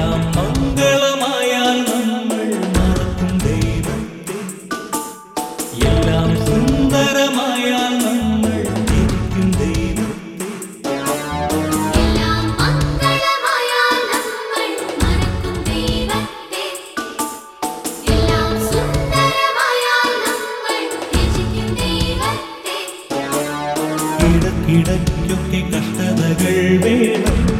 എല്ലാം മംഗളമായാൽ നമ്മൾ മറക്കും ദൈവത്തെ. എല്ലാം സുന്ദരമായാൽ നമ്മൾ തിരിക്കും ദൈവത്തെ. ഇടക്കിടയ്ക്കൊക്കെ കഷ്ടതകൾ വേണം.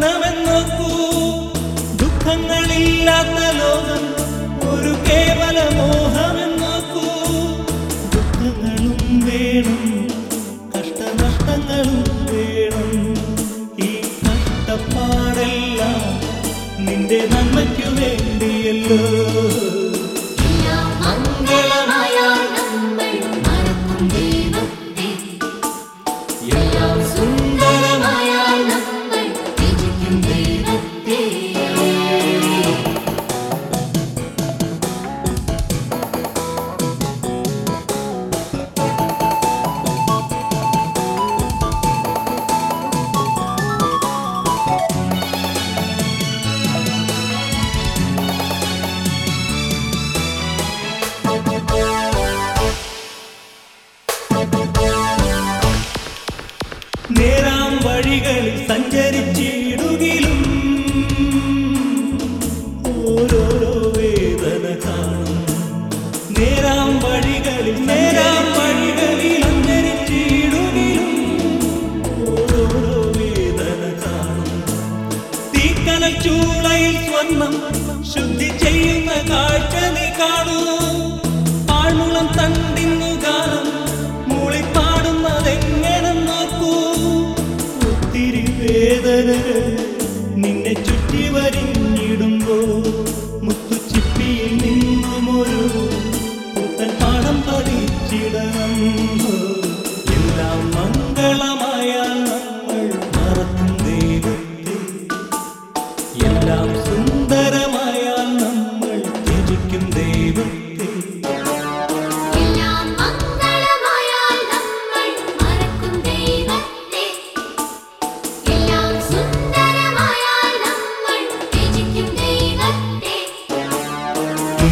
സ്വപ്നമെന്നോക്കൂ ദുഃഖങ്ങളില്ലാത്ത